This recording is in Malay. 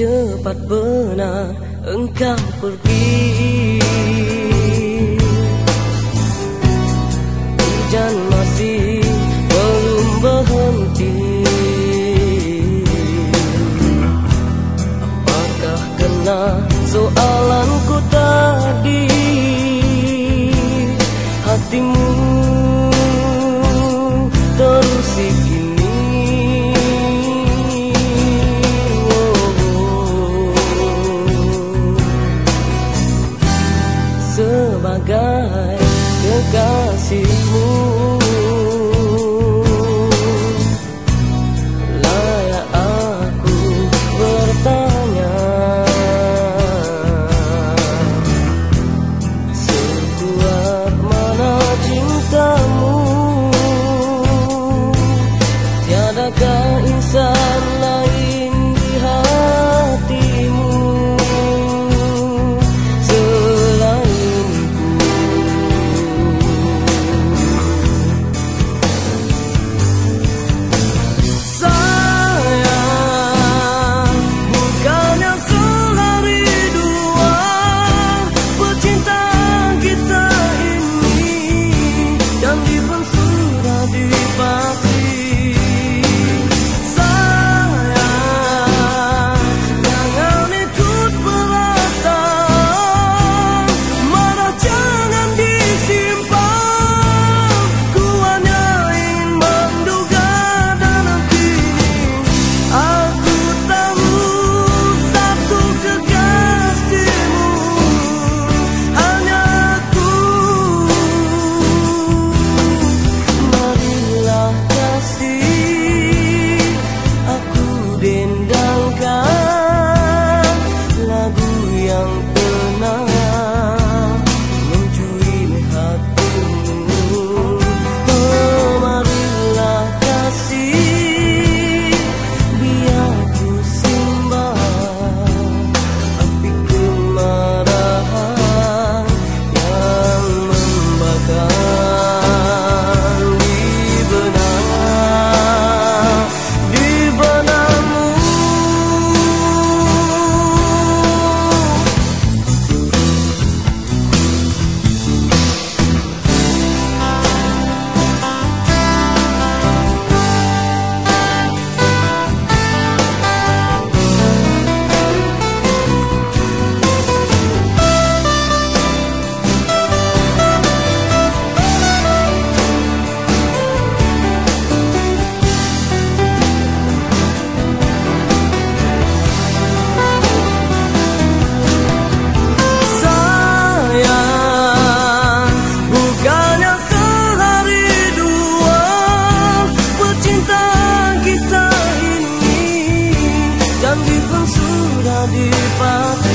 cepat benar engkau pergi. Hujan masih belum berhenti. Apakah kena soalanku tadi? Hatimu se. di pakai